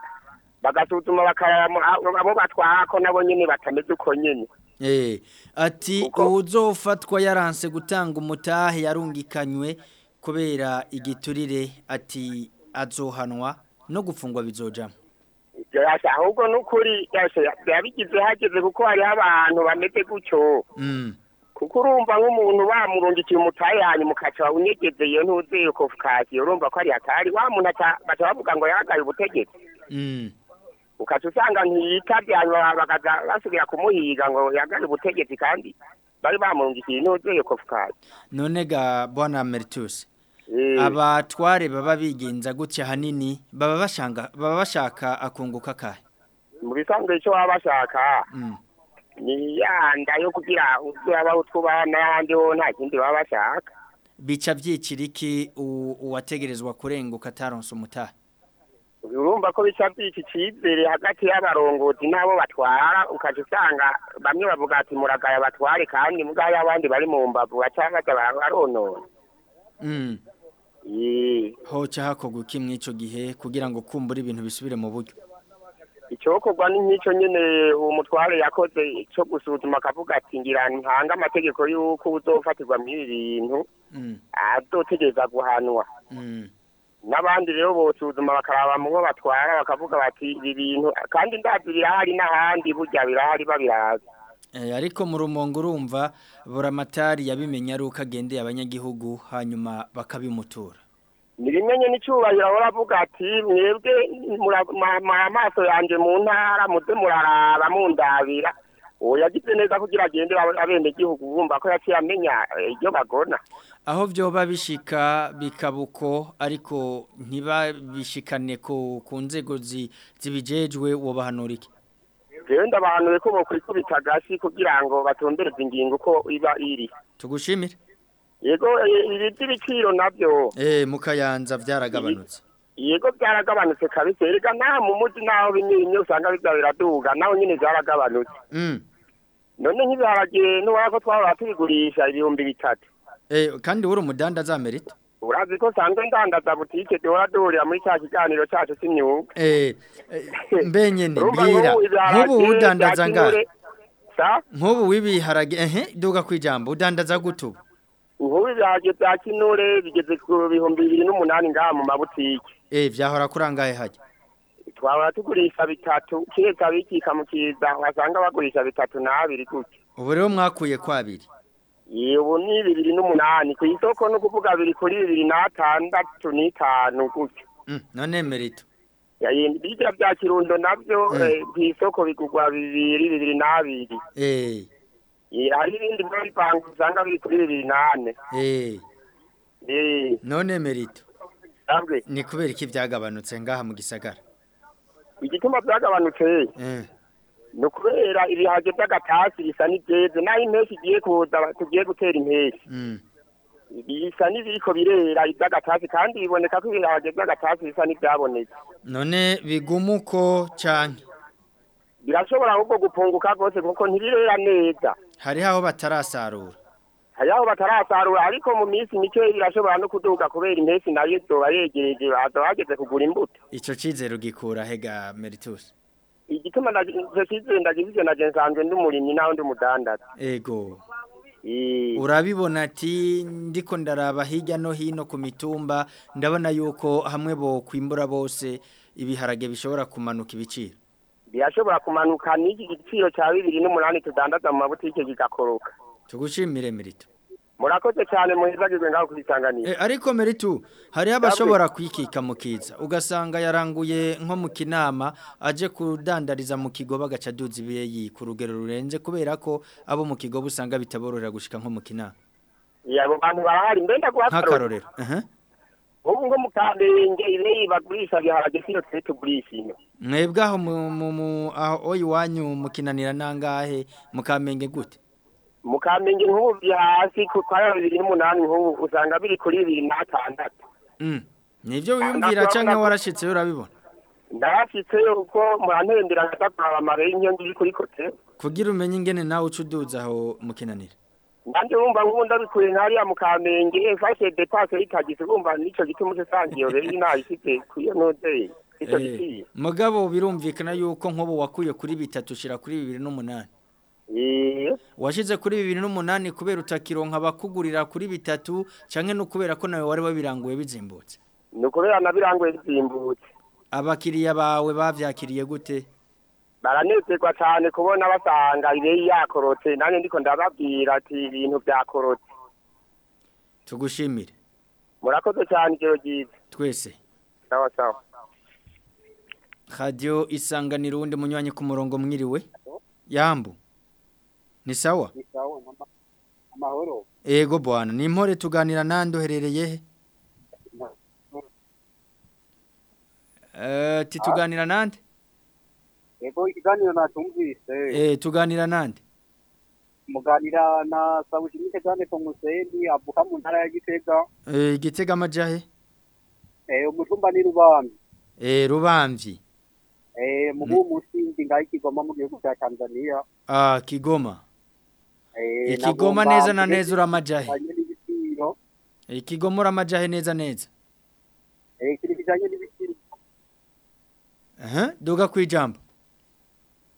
S11: Bagasuzuma mu- abo batwara ko nabo nyene batameze uko nyene.
S1: Eh, ati uzofatwa yaranse gutanga umutahe yarungikanywe kubera igiturire ati azohanwa no gufungwa bizojamo.
S11: Ahubwo n'ukuri yasha yabigize hageze kuko hariho abantu bameze gutyo.
S1: Mm.
S11: kuko urumva nk'umuntu bamurungikiye umutahe hanyuma ukaca unyegeze iyo ntuzeye kofukasiyo urumva ko ari hatari wa muntu bavuga ngo yaragaye ubutegetsi
S1: Mm.
S11: Ukaca usanga ntiyitavye hanyuma bakaza basubira kumuhiga ngo yagaye ubutegetsi kandi bari bamurungikiye ntuzeye kofukasiyo
S1: None ga bwana Meritus. Abatware baba bigenza gutya hanini baba bashaka akunguka kahe.
S11: mu bisanzwe icyo baba bashaka
S1: Mm.
S11: ni yanda yo kugira uzabaho twubaha n'ahandi ho nta kindi baba bashaka
S1: Bica vyiciriki uwategerezwa kurenguka ataronse umutahe.
S11: Urumva ko bica byiki cyizere hagati y'abarongozi n'abo batwara ukaca usanga bamwe bavuga ati muragaya batware kandi mugaye abandi bari mu mbavu baca baja baronona
S1: Mm. Hoca hakorwa iki mw'ico gihe kugira ngo kumbura ibintu bisubire mu buryo.
S11: icokorwa ni nk'icyo nyene uwo mutware yakoze cyo gusuzuma akavuga ati ngira ntanga amategeko y'uko uzofatirwa muri ibi bintu
S1: Mm.
S11: azotegereza guhanwa
S1: Mm.
S11: N'abandi rero bosuzuma bakaraba mu bo batwara bakavuga bati ibi bintu kandi ndazi birahari n'ahandi burya birahari babirazi
S1: Eh, ariko mu rumongo urumva buramatari yabimenya ari uko agendeye abanyagihugu hanyuma bakabimutura.
S11: Nirimenye n'icyubahiro ahora avuga ati mwebwe amaso yanjye mu ntara muze muraraba mundabira. Uwo yagize neza kugira agendere abenegihugu bumva ko yaciye amenya eh, iryo bagona.
S1: Aho byoba bishika bikabuko ariko ntibabishikane ku nzego zi- zibijejwe wobahanura iki?
S11: Rero ndabahanuye ko bokwikubita agasi kugira ngo batumbereze ingingo uko iba iri.
S1: Tugushimire?
S11: Yego eh, ibi by'ibiciro na byo.
S1: Eh mukayanza byaragabanutse
S11: yego byaragabanutse kabisa. Erega nta mu mujyi naho bimwe usanga biza biraduga naho nyine byaragabanutse.
S1: Mm.
S11: None nk'ibiharage n'ubona ko twahora tubigurisha ibihumbi bitatu
S1: eh kandi uri umudanda zamerita
S11: urazi ko sanzwe ndandaza butike duhora duhurira muri cya kiganiro cyacu cy'imyuga
S1: eh eh,
S11: Urumva
S1: mbwira
S11: nk'ubu
S1: udandaza
S11: sa?
S1: Nk'ubu wibiharage ehe duga kwijambo udandaza gutu.
S11: Nk'ubu ibiharage bya kinure bigeze ku bihumbi bibiri n'umunani ngaha mu mabutike
S1: eh vyahora kurangaye hajya
S11: twahora tugurisha bitatu kiretse abikika mu kiza wasanga bagurisha bitatu n'abiri gutya
S1: ubu rero mwakuye kwabiri
S11: Ye, ubu ni bibiri n'umunani ku isoko no kuvuga biri kuri bibiri n'atandatu n'itanu gutya
S1: mm. none merito.
S11: Birya bya kirundo na byo
S1: Mm.
S11: eh, ku isoko bigurwa bibiri bibiri n'abiri.
S1: Eh.
S11: Hari ibindi muri banki usanga biri kuri bibiri n'ane.
S1: Eh. None merito. Ni kubera iki byagabanutse ngaha mu gisagara?
S11: Igituma byagabanutse.
S1: Eh.
S11: Ni ukubera ibihaje by'agatasi bisa n'ibyeze naho impeshyi igiye kuza tugiye gutera impeshyi.
S1: Mm.
S11: bisa n'ibiriko birera iby'agatasi kandi biboneka ko ibihaje by'agatasi bisa n'ibyabonetse.
S1: None bigumuko canke?
S11: Birashobora ahubwo gupunguka rwose kuko ntibirera neza.
S1: Hari aho batarasarura.
S11: Hari aho batarasarura ariko mu minsi mike birashobora no kuduga kubera impeshyi na yo izoba yegereje baza bageze kugura imbuto.
S1: Ico cizero gikura hega meritus?
S11: Igituma icyo cyizere ndagifite na nsanzwe ndi umurimyi naho ndi umudandaza.
S1: Ego.
S11: Eh,
S1: urabibona ati ndiko ndaraba hirya no hino ku mitumba ndabona yuko hamwe bo kwimbura bose ibiharage bishobora kumanuka ibiciro.
S11: Birashobora kumanuka n'iki giciro cya bibiri n'umunani tudandaza mu mabutike kigakoroka.
S1: Tugushimire merito
S11: murakoze cyane muhezagirwe ngaho kubisanganira
S1: Eh, ariko meritu hariho abashobora kwikika mu kiza. Ugasanga yaranguye nko mu kinama aje kudandariza mu kigo bagaca aduza ibiyeyi ku rugero rurenze kubera ko abo mu kigo usanga bitabororera gushika nko mu kinama
S11: abo bantu barahari mbenda
S1: aha.
S11: ubu ngo mu kamenge ibeyi bagurisha ibiharage siyo twe tugurisha ino.
S1: Mwebwe aho mu- aho iwanyu mukinanira nangahe? Mukamenge gute?
S11: Mu kamenge nk'ubu biri hasi ku kwa bibiri n'umunani nk'ubu usanga biri kuri bibiri n'atandatu
S1: Mm. nivyo wiyumvira canke warashitse urabibona?
S11: Ndabashitseyo uko murantendera nkata kuraba amare y'inkengi iri kuri kote.
S1: Kugira umenye ingene nawe uca uduza aho mukinanira.
S11: Nanjye wumva nk'ubu ndabikuye nkariya mu kamenge mfashe depase y'itagisi wumva nico gituma usanga iyo rero nayifite kuyo nodeye
S1: Eh, mugabo birumvikana yuko nk'ubu wakuye kuri bitatu ushira kuri bibiri n'umunani. Washize kuri bibiri n'umunani kubera utakironka abakugurira kuri bitatu canke no kubera ko nawe wari wabiranguye bizimbutse.
S11: Ni ukubera nabiranguye bizimbutse.
S1: Abakiriya bawe bavyakiriye gute?
S11: Baranezerwa cyane kubona basanga ibeyi yakorotse nanjye ndiko ndababwira ati ibintu byakorotse
S1: tugushimire.
S11: Murakoze cyane ijoro ryiza
S1: twese.
S11: Sawa sawa.
S1: Radio isanganiro wundi munywanyi ku murongo mwiriwe? Yambu. Ni sawa?
S3: Amahoro.
S1: Ego bwana ni impore tuganira nande uherereye he? Eh, tituganira nande
S3: yego ikiganiro natumvise
S1: eh tuganira nande
S3: muganira na sabushimike cyane Tomuseni avuka mu ntara ya Gitega.
S1: Eh igitega amajahe
S3: eh umutumba ni Rubambi.
S1: Eh rubamvyi
S3: eh mu musinzi ngaho ikigoma mu gihugu cya Tanzania.
S1: Ah kigoma. Ikigoma
S3: nagomba
S1: neza na neza
S3: n'ibiciro
S1: ikigoma uramajahe neza neza.
S3: Eh n'ibiciro
S1: aha duga kwijambo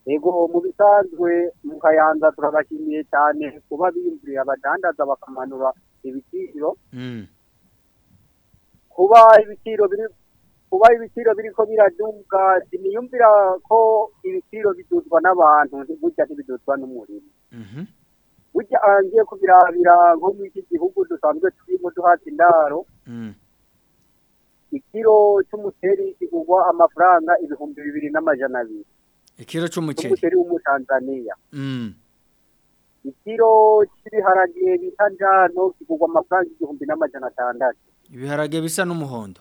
S3: yego mu bisanzwe mu kayanza turabashimiye cyane kuba biyumviriye abadandaza bakamanura ibiciro
S1: mm
S3: kuba ibiciro biri kuba ibiciro biriko biraduga siniyumvira ko ibiciro biduzwa n'abantu burya ntibiduzwa n'umurimo.
S1: Mhm.
S3: Burya angiye kubirabira nko muri iki gihugu dusanzwe turimo duhaza indaro.
S1: Mm
S3: ikiro cy'umuceri kigurwa amafaranga ibihumbi bibiri n'amajana abiri.
S1: Ikiro
S3: cy'umuceri w'umutanzaniya
S1: mm
S3: ikiro cy'ibiharage bita njano kigurwa amafaranga igihumbi n'amajana atandatu.
S1: Ibiharage bisa n'umuhondo?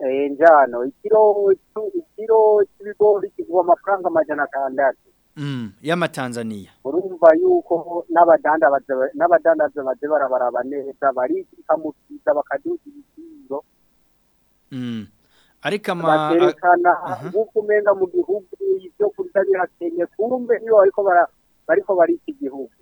S3: Eh njano. Ikiro ikiro cy'ibigori kigurwa amafaranga amajana atandatu.
S1: Mm y'amatanzania.
S3: Urumva yuko n'abadandaza n'abadandaza baje barabaraba neza barikika mu kiza bakaduza ibiciro
S1: mm ariko ama
S3: bakerekana nk'uko umenga mu gihugu ibyo kurya birakenye kumbe iyo bariko bariko barika igihugu.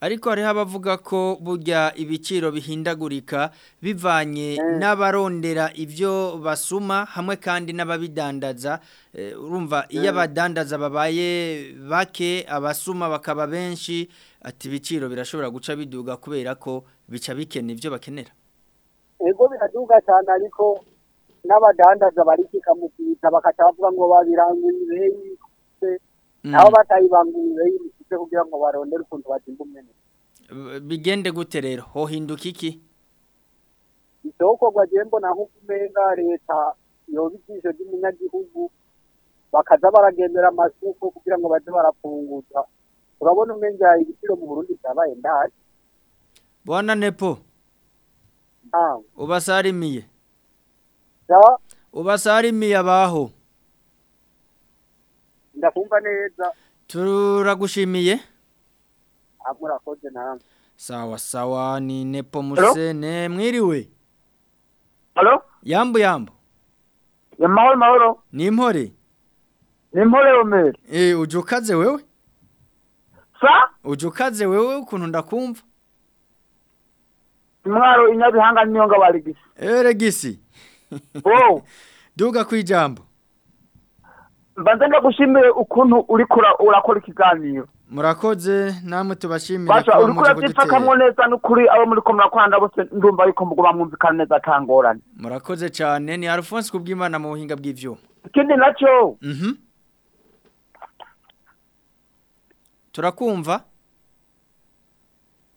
S1: Ariko hariho abavuga ko burya ibiciro bihindagurika bivanye n'abarondera ibyo basuma hamwe kandi n'ababidandaza. Eh, urumva iyo abadandaza babaye bake abasuma bakaba benshi ati ibiciro birashobora guca biduga kubera ko bica bikena ibyo bakenera.
S3: Ego biraduga cyane ariko n'abadandaza barikika mu bavuga ngo babiranguye ibeyi
S1: Mm.
S3: nabo batayibanguye bifite kugira ngo barondere ukuntu bagimba umwene
S1: B- bigende gute rero? Hohinduka iki?
S3: Isoko gwagiye mbona nk'uko umenga leta yoba ijisho ry'umunyagihugu bakaza baragendera amasoko kugira ngo baze barafunguza. Urabona umenga ibiciro mu burundi byabaye ndahari.
S1: Bwana nepo. Ubasarimiye ubasarimiye abaho.
S3: Ndakumva neza.
S1: Turagushimiye
S3: murakoze namwe
S1: sawa sawa ni nepo musene mwiriwe
S12: Halo?
S1: yambu yambu
S12: Ya mahoro mahoro.
S1: ni impore
S12: Ni mpore Omer.
S1: eh uje ukaze wewe
S12: Sa?
S1: uje ukaze wewe ukuntu ndakumva
S12: Mwaro inyabihanga nyonga barigisi.
S1: ere gisi
S12: Bo.
S1: duga kwijambo
S12: Mbanze ndagushimire ukuntu uri urakora ikiganiro.
S1: murakoze namwe tubashimira
S12: Basha
S1: kuba
S12: uri kurabyifakamwo neza n'ukuri abo muri ko murakwanda bose ndumva yuko muguma mwumvikana neza atangorane.
S1: murakoze cyane ni Alphonse kubwimana mu buhinga bw'ivyuma
S12: Ikindi naco.
S1: Mhm. Turakumva.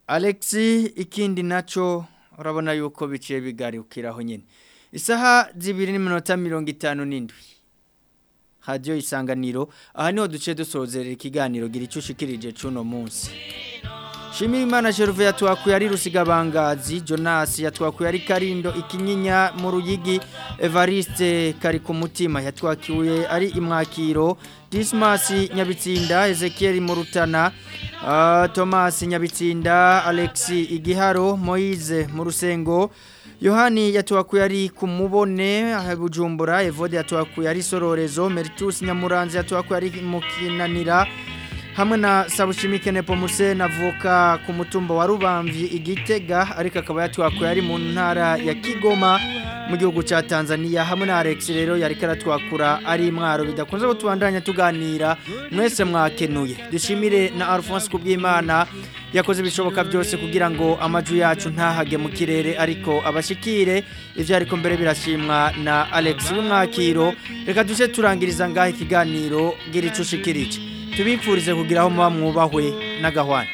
S1: Alexi ikindi naco urabona yuko biciye bigarukiraho nyine isaha zibiri n'iminota mirongo itanu n'indwi. Radiyo isanganiro. Aha ni ho duce dusozerera ikiganiro gira icyo ushikirije cy'uno munsi. Shimira imana jeruve yatwakuye ari rusigabangazi jonas yatwakuye ari karindo ikinyinya mu ruyigi evariste kari ku mutima ari imwakiro dismas nyabitsinda ezekiel mu rutana uh, thomas nyabitsinda alexi igiharo moise mu rusengo yohani yatwakuye ari ku mubone bujumbura evode yatwakuye ari sororezo meritus nyamuranzi yatwakuye ari mu kinanira hamwe na sabushimike nepomuse navuka ku mutumba wa rubamvye igitega ariko akaba yatwakuye ari mu ntara ya kigoma mu gihugu cya tanzania. Hamwe na alex rero yari karatwakura ari mwaro. Bidakunze ko tubandanya tuganira mwese mwakenuye. Dushimire na alphonse kubwimana yakoze ibishoboka byose kugira ngo amaju yacu ntahage mu kirere ariko abashikire. Ivyo ariko mbere birashimwa na alex w'umwakiro. Reka duce turangiriza ngaho ikiganiro gira ico ushikirije. Tubipfurize kugira aho muba mwubahwe n'agahwana